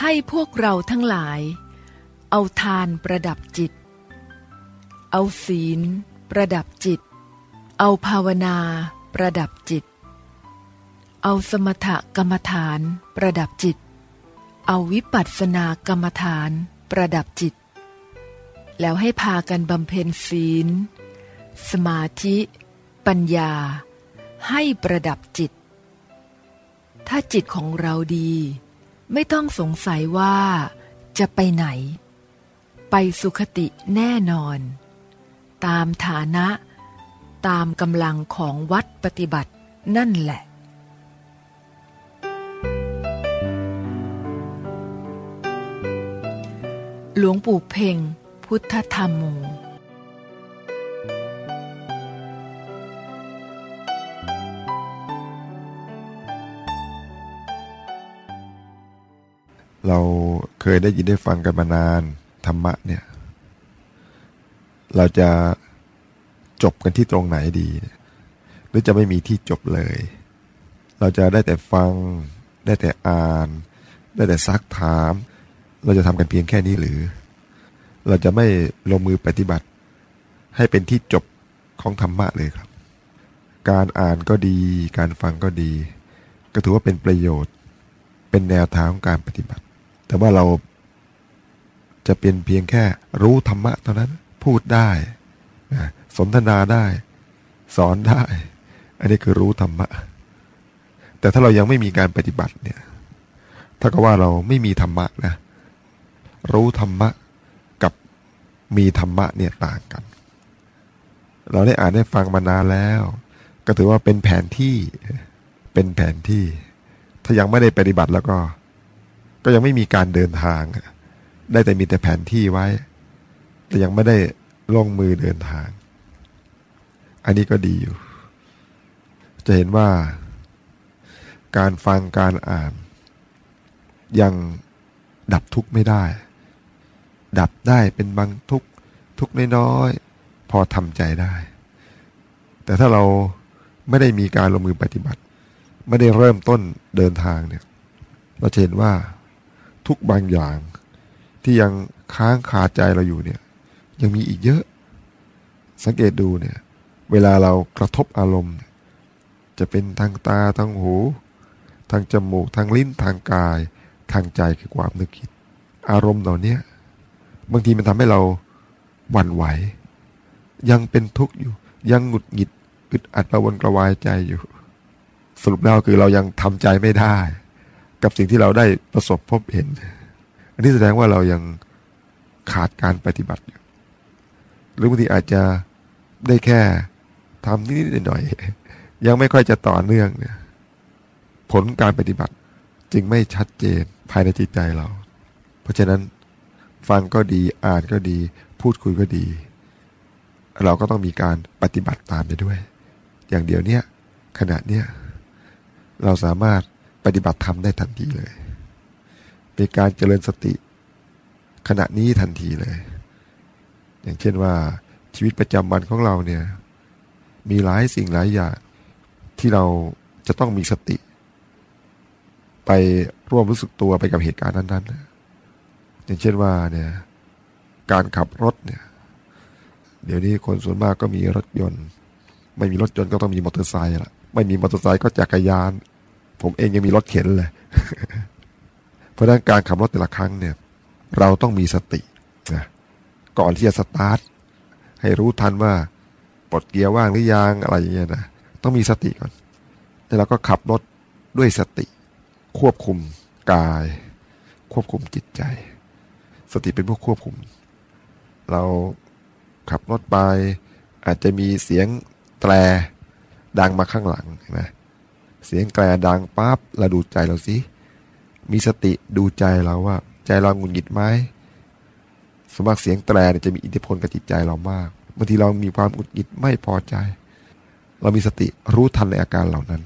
ให้พวกเราทั้งหลาย เอาทานประดับจิต เอาศีลประดับจิต เอาภาวนาประดับจิต เอาสมถกรรมฐานประดับจิต เอาวิปัสสนากรรมฐานประดับจิต แล้วให้พากันบำเพ็ญศีล สมาธิ ปัญญา ให้ประดับจิต ถ้าจิตของเราดี ไม่ต้องสงสัยว่า จะไปไหน ไปสุขติแน่นอน ตามฐานะ ตามกำลังของวัดปฏิบัตินั่นแหละหลวงปู่เพ่งพุทธธรรมโม เราเคยได้ยินได้ฟังกันมานาน ธรรมะเนี่ย เราจะจบกันที่ตรงไหนดี หรือจะไม่มีที่จบเลย เราจะได้แต่ฟัง ได้แต่อ่าน ได้แต่ซักถาม เราจะทำกันเพียงแค่นี้หรือ เราจะไม่ลงมือปฏิบัติ ให้เป็นที่จบของธรรมะเลยครับ การอ่านก็ดี การฟังก็ดี ก็ถือว่าเป็นประโยชน์ เป็นแนวทางของการปฏิบัติ แต่ว่าเราจะเป็นเพียงแค่รู้ธรรมะเท่านั้นพูดได้ สนทนาได้ สอนได้ อันนี้คือรู้ธรรมะ แต่ถ้าเรายังไม่มีการปฏิบัติเนี่ยถ้าก็ว่าเราไม่มีธรรมะนะ รู้ธรรมะกับมีธรรมะเนี่ยต่างกัน เราได้อ่านได้ฟังมานานแล้ว ก็ถือว่าเป็นแผนที่เป็นแผนที่ ถ้ายังไม่ได้ปฏิบัติแล้วก็ ก็ยังไม่มีการเดินทาง ได้แต่มีแต่แผนที่ไว้ แต่ยังไม่ได้ลงมือเดินทาง อันนี้ก็ดีอยู่ จะเห็นว่า การฟังการอ่าน ยังดับทุกข์ไม่ได้ ดับได้เป็นบางทุกข์ทุกข์น้อยๆพอทำใจได้ แต่ถ้าเราไม่ได้มีการลงมือปฏิบัติ ไม่ได้เริ่มต้นเดินทางเนี่ย เราจะเห็นว่า ทุกบางอย่าง ที่ยังค้างคาใจเราอยู่เนี่ย ยังมีอีกเยอะ สังเกตดูเนี่ย เวลาเรากระทบอารมณ์ จะเป็นทางตาทางหู ทางจมูกทางลิ้นทางกาย ทางใจคือความนึกคิด อารมณ์เหล่านี้บางทีมันทำให้เราหวั่นไหว ยังเป็นทุกข์อยู่ ยังหงุดหงิดอึดอัดประวนกระวายใจอยู่ สรุปแล้วคือเรายังทำใจไม่ได้ กับสิ่งที่เราได้ประสบพบเห็น อันนี้แสดงว่าเรายังขาดการปฏิบัติอยู่หรือบางทีอาจจะได้แค่ทำนิดๆหน่อยๆยังไม่ค่อยจะต่อเนื่องเนี่ยผลการปฏิบัติจึงไม่ชัดเจนภายในจิตใจเรา เพราะฉะนั้นฟังก็ดีอ่านก็ดี พูดคุยก็ดี เราก็ต้องมีการปฏิบัติตามไปด้วย อย่างเดียวเนี้ยขณะเนี้ยเราสามารถ ปฏิบัติทำได้ทันทีเลยเป็นการเจริญสติ ขณะนี้ทันทีเลย อย่างเช่นว่าชีวิตประจำวันของเราเนี่ย มีหลายสิ่งหลายอย่างที่เราจะต้องมีสติ ไปร่วมรู้สึกตัวไปกับเหตุการณ์นั้นๆ อย่างเช่นว่าเนี่ย การขับรถเนี่ย เดี๋ยวนี้คนส่วนมากก็มีรถยนต์ ไม่มีรถยนต์ก็ต้องมีมอเตอร์ไซค์ละไม่มีมอเตอร์ไซค์ก็จักรยาน ผมเองยังมีรถเข็นเลย เพราะนั้นการขับรถแต่ละครั้งเนี่ย เราต้องมีสตินะก่อนที่จะสตาร์ทให้รู้ทันว่าปลดเกียร์ว่างหรือยังอะไรอย่างเงี้ยนะต้องมีสติก่อนแต่เราก็ขับรถด้วยสติ ควบคุมกาย ควบคุมจิตใจ สติเป็นผู้ควบคุม เราขับรถไปอาจจะมีเสียงแตรดังมาข้างหลังนะ เสียงแตรดังปั๊บเราดูใจเราสิมีสติดูใจเราว่า ใจเราหงุดหงิดไหมสมมติเสียงแตรจะมีอิทธิพลกับจิตใจเรามากบางทีเรามีความหงุดหงิดไม่พอใจ เรามีสติรู้ทันในอาการเหล่านั้น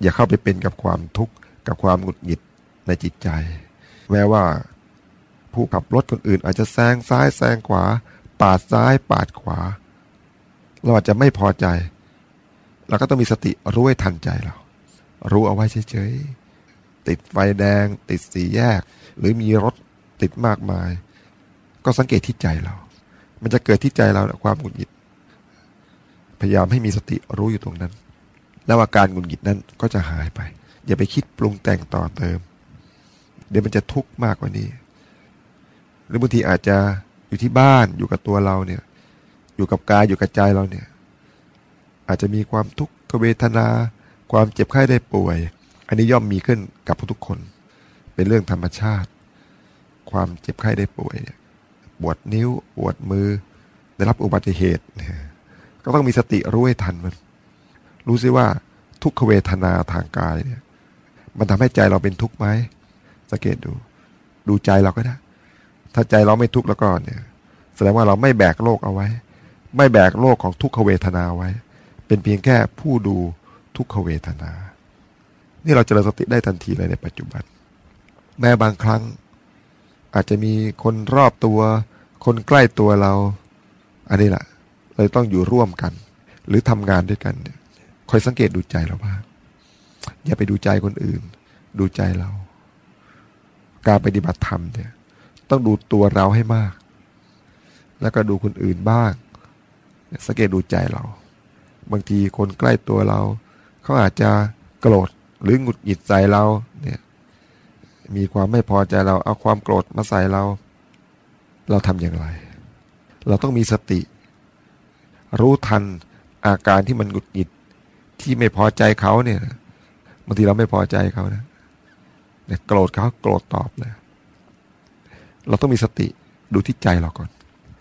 อย่าเข้าไปเป็นกับความทุกข์กับความหงุดหงิดในจิตใจ แม้ว่า ผู้ขับรถคนอื่น อาจจะแซงซ้ายแซงขวา ปาดซ้ายปาดขวา เราอาจจะไม่พอใจ เราก็ต้องมีสติรู้ให้ทันใจเรา รู้เอาไว้เฉยๆ ติดไฟแดง ติดสีแยก หรือมีรถติดมากมาย ก็สังเกตที่ใจเรา มันจะเกิดที่ใจเราความหงุดหงิด พยายามให้มีสติรู้อยู่ตรงนั้น แล้วอาการหงุดหงิดนั้นก็จะหายไป อย่าไปคิดปรุงแต่งต่อเติม เดี๋ยวมันจะทุกข์มากกว่านี้ หรือบางทีอาจจะอยู่ที่บ้านอยู่กับตัวเราเนี่ย อยู่กับกายอยู่กับใจเราเนี่ย อาจจะมีความทุกขเวทนา ความเจ็บไข้ได้ป่วย อันนี้ย่อมมีขึ้นกับทุกคน เป็นเรื่องธรรมชาติ ความเจ็บไข้ได้ป่วยเนี่ยปวดนิ้วปวดมือ ได้รับอุบัติเหตุเนี่ยก็ต้องมีสติรู้ให้ทันมัน รู้ซิว่าทุกขเวทนาทางกายเนี่ย มันทำให้ใจเราเป็นทุกข์ไหมสังเกตดู ดูใจเราก็ได้ ถ้าใจเราไม่ทุกข์แล้วก็เนี่ย แสดงว่าเราไม่แบกโลกเอาไว้ ไม่แบกโลกของทุกขเวทนาไว้ เป็นเพียงแค่ผู้ดู ทุกขเวทนา นี่เราจะริญสติได้ทันทีเลยในปัจจุบัน แม้บางครั้ง อาจจะมีคนรอบตัว คนใกล้ตัวเรา อันนี้แหละเราต้องอยู่ร่วมกัน หรือทำงานด้วยกันคอยสังเกตดูใจเราบ้างอย่าไปดูใจคนอื่น ดูใจเรา การปฏิบัติธรรมเนี่ย ต้องดูตัวเราให้มาก แล้วก็ดูคนอื่นบ้าง สังเกตดูใจเรา บางทีคนใกล้ตัวเรา เขาอาจจะโกรธหรือหงุดหงิดใส่เราเนี่ยมีความไม่พอใจเราเอาความโกรธมาใส่เรา เราทำอย่างไร เราต้องมีสติ รู้ทันอาการที่มันหงุดหงิดที่ไม่พอใจเขาเนี่ยบางทีเราไม่พอใจเขานะเนี่ยโกรธเขาโกรธตอบเลยเราต้องมีสติดูที่ใจเราก่อน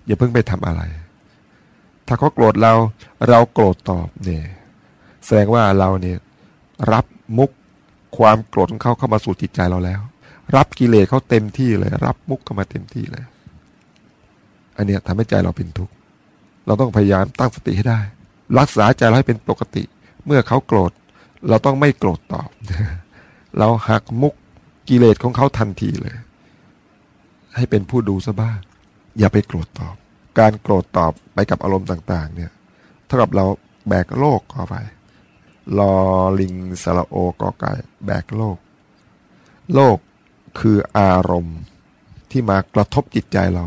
อย่าเพิ่งไปทำอะไร ถ้าเขาโกรธเราเราโกรธตอบเนี่ย แสดงว่าเราเนี่ยรับมุกความโกรธของเขาเข้ามาสู่จิตใจเราแล้ว รับกิเลสเขาเต็มที่เลย รับมุกเข้ามาเต็มที่เลย อันเนี้ยทำให้ใจเราเป็นทุกข์เราต้องพยายามตั้งสติให้ได้ รักษาใจเราให้เป็นปกติ เมื่อเขาโกรธ เราต้องไม่โกรธตอบ เราหักมุกกิเลสของเขาทันทีเลย ให้เป็นผู้ดูซะบ้างอย่าไปโกรธตอบ การโกรธตอบไปกับอารมณ์ต่าง ๆ เนี่ย เท่ากับเราแบกโลกเข้าไป ลอลิงสระโอกอไก่ แบกโลก โลกคืออารมณ์ที่มากระทบจิตใจเรา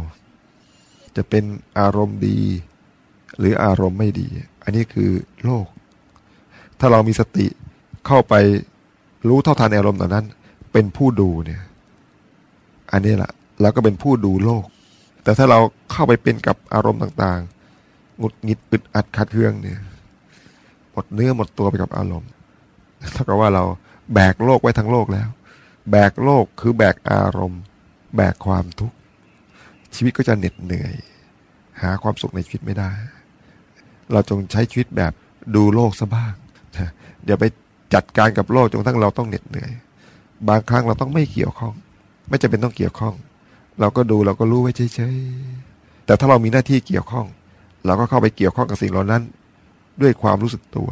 จะเป็นอารมณ์ดี หรืออารมณ์ไม่ดี อันนี้คือโลก ถ้าเรามีสติเข้าไปรู้เท่าทันอารมณ์เหล่านั้น เป็นผู้ดูเนี่ย อันนี้แหละเราก็เป็นผู้ดูโลก แต่ถ้าเราเข้าไปเป็นกับอารมณ์ต่างๆหงุดหงิดอึดอัดขัดเคืองเนี่ย หมดเนื้อหมดตัวไปกับอารมณ์เท่ากับว่าเราแบกโลกไว้ทั้งโลกแล้ว แบกโลกคือแบกอารมณ์ แบกความทุกข์ชีวิตก็จะเหน็ดเหนื่อย หาความสุขในชีวิตไม่ได้ เราจงใช้ชีวิตแบบดูโลกซะบ้างเดี๋ยวไปจัดการกับโลกจนทั้งเราต้องเหน็ดเหนื่อย บางครั้งเราต้องไม่เกี่ยวข้อง ไม่จำเป็นต้องเกี่ยวข้อง เราก็ดูเราก็รู้ไว้เฉยๆแต่ถ้าเรามีหน้าที่เกี่ยวข้อง เราก็เข้าไปเกี่ยวข้องกับสิ่งเหล่านั้น ด้วยความรู้สึกตัว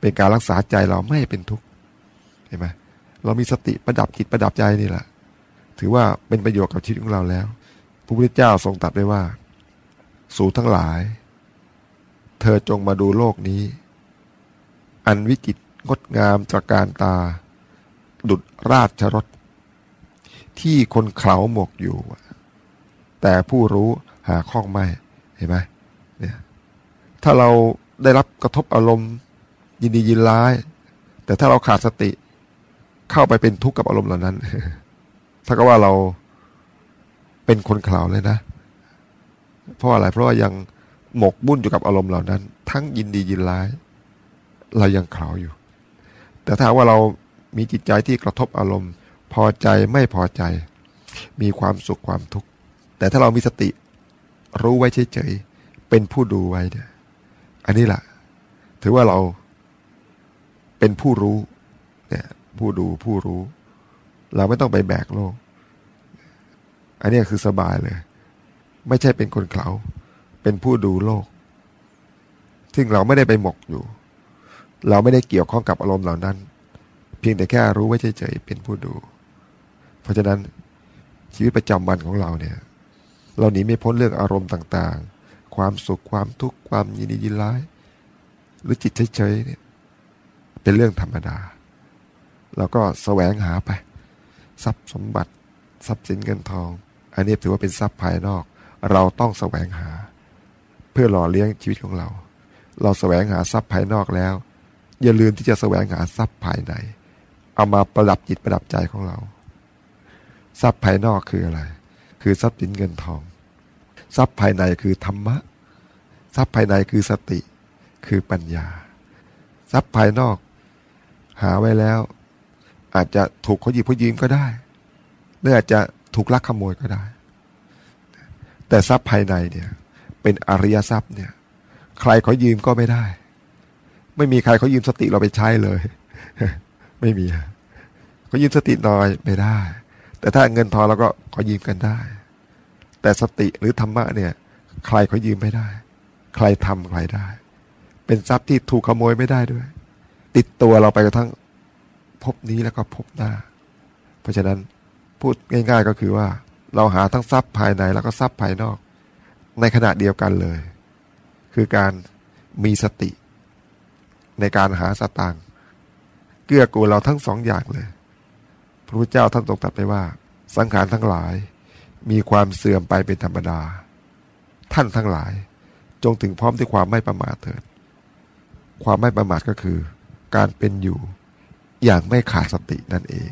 เป็นการรักษาใจเราไม่ให้เป็นทุกข์เห็นไหมเรามีสติประดับจิตประดับใจนี่แหละถือว่าเป็นประโยชน์กับชีวิตของเราแล้ว พระพุทธเจ้าทรงตรัสไว้ว่า สู่ทั้งหลาย เธอจงมาดูโลกนี้ อันวิจิตงดงามตระการตา ดุดราชรถ ที่คนเขาหมกอยู่ แต่ผู้รู้หาข้องไม่ เห็นไหมเนี่ย ถ้าเรา ได้รับกระทบอารมณ์ ยินดียินร้าย แต่ถ้าเราขาดสติเข้าไปเป็นทุกข์กับอารมณ์เหล่านั้นถ้าก็ว่าเราเป็นคนข่าวเลยนะ เพราะอะไรเพราะว่ายังหมกบุ่นอยู่กับอารมณ์เหล่านั้น ทั้งยินดียินร้าย เรายังข่าวอยู่ แต่ถ้าว่าเรามีจิตใจที่กระทบอารมณ์ พอใจไม่พอใจ มีความสุขความทุกข์แต่ถ้าเรามีสติรู้ไว้เฉยๆเป็นผู้ดูไว้เนี่ย อันนี้แหละถือว่าเราเป็นผู้รู้เนี่ยผู้ดูผู้รู้ เราไม่ต้องไปแบกโลก อันนี้คือสบายเลย ไม่ใช่เป็นคนเขาเป็นผู้ดูโลก ซึ่งเราไม่ได้ไปหมกอยู่ เราไม่ได้เกี่ยวข้องกับอารมณ์เหล่านั้น เพียงแต่แค่รู้ไว้เฉยๆเป็นผู้ดู เพราะฉะนั้นชีวิตประจำวันของเราเนี่ย เราหนีไม่พ้นเรื่องอารมณ์ต่างๆ ความสุขความทุกข์ความยินดียินร้าย หรือจิตเฉยๆเนี่ยเป็นเรื่องธรรมดาเราก็แสวงหาไป ทรัพย์สมบัติ ทรัพย์สินเงินทอง อันนี้ถือว่าเป็นทรัพย์ภายนอก เราต้องแสวงหา เพื่อหล่อเลี้ยงชีวิตของเรา เราแสวงหาทรัพย์ภายนอกแล้ว อย่าลืมที่จะแสวงหาทรัพย์ภายใน เอามาประดับจิตประดับใจของเรา ทรัพย์ภายนอกคืออะไร คือทรัพย์สินเงินทอง ทรัพย์ภายในคือธรรมะ ทรัพย์ภายในคือสติ คือปัญญา ทรัพย์ภายนอก หาไว้แล้ว อาจจะถูกเขาหยิบเขายืมก็ได้หรืออาจจะถูกลักขโมยก็ได้ แต่ทรัพย์ภายในเนี่ย เป็นอริยทรัพย์เนี่ย ใครเขายืมก็ไม่ได้ ไม่มีใครเขายืมสติเราไปใช้เลย ไม่มีเขายืมสติหน่อยไม่ได้ แต่ถ้าเงินทองเราก็ขอยืมกันได้ แต่สติหรือธรรมะเนี่ย ใครเขายืมไม่ได้ ใครทำใครได้ เป็นทรัพย์ที่ถูกขโมยไม่ได้ด้วย ติดตัวเราไปกระทั่งพบนี้แล้วก็พบหน้า เพราะฉะนั้นพูดง่าย ๆก็คือว่า เราหาทั้งทรัพย์ภายในแล้วก็ทรัพย์ภายนอก ในขณะเดียวกันเลย คือการมีสติ ในการหาสตางค์เกื้อกูลเราทั้งสองอย่างเลย พระพุทธเจ้าท่านทรงตรัสไปว่า สังขารทั้งหลาย มีความเสื่อมไปเป็นธรรมดา ท่านทั้งหลาย จงถึงพร้อมด้วยความไม่ประมาทเถิด ความไม่ประมาทก็คือ การเป็นอยู่อย่างไม่ขาดสตินั่นเอง